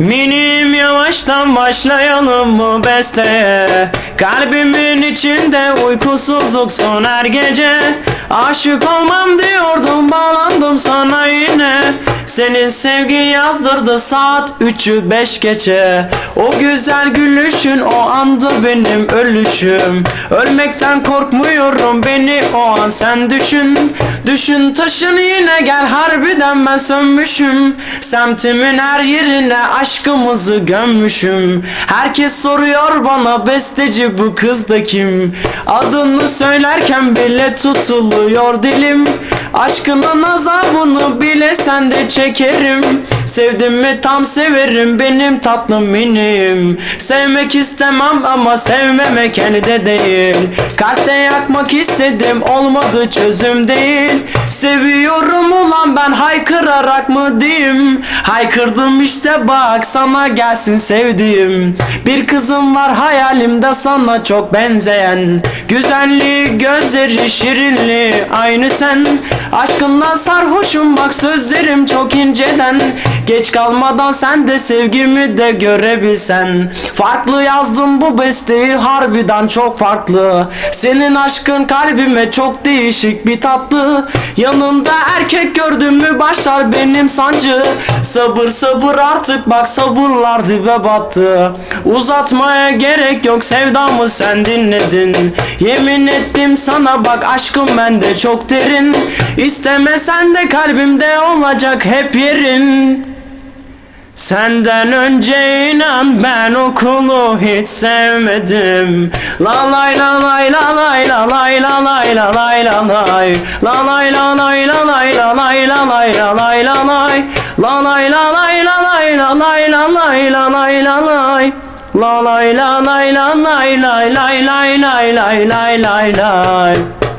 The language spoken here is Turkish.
Minim yavaştan başlayalım mı besteye Kalbimin içinde uykusuzluk son her gece. Aşık olmam diyordum bağlandım sana yine Senin sevgi yazdırdı saat üçü beş gece O güzel gülüşün o anda benim ölüşüm. Ölmekten korkmuyorum beni o an sen düşün. Düşün taşın yine gel harbiden ben sönmüşüm. Semtimin her yerine aşkımızı gömmüşüm. Herkes soruyor bana besteci bu kız da kim? Adını söylerken bile tutuluyor dilim. Aşkının azabını bile sende çekerim. Sevdim mi tam severim. Benim tatlım minim. Sevmek istemem ama sevmemek elde değil Kalpte yakmak istedim. Olmadı çözüm değil. Seviyorum ulan ben haykırarak mı diyeyim? Haykırdım işte bak sana gelsin sevdiğim. Bir kızım var hayalimde sana çok benzeyen. Güzelliği gözleri şirinliği aynı sen Aşkınla sarhoşum bak sözlerim çok inceden Geç kalmadan sen de sevgimi de görebilsen. Farklı yazdım bu besteyi harbiden çok farklı. Senin aşkın kalbime çok değişik bir tatlı. Yanında erkek gördüm mü başlar benim sancı. Sabır sabır artık bak sabırlar dibe battı. Uzatmaya gerek yok sevdamı sen dinledin. Yemin ettim sana bak aşkım bende çok derin. İstemesen de kalbimde olacak hep yerin Senden önce inan ben okulu hiç sevmedim La lay la lay la lay la lay la lay la lay la lay La lay la lay la lay la lay la lay la lay la lay La lay la lay la lay la lay la lay la lay la lay La lay la lay la lay lay lay lay lay lay lay lay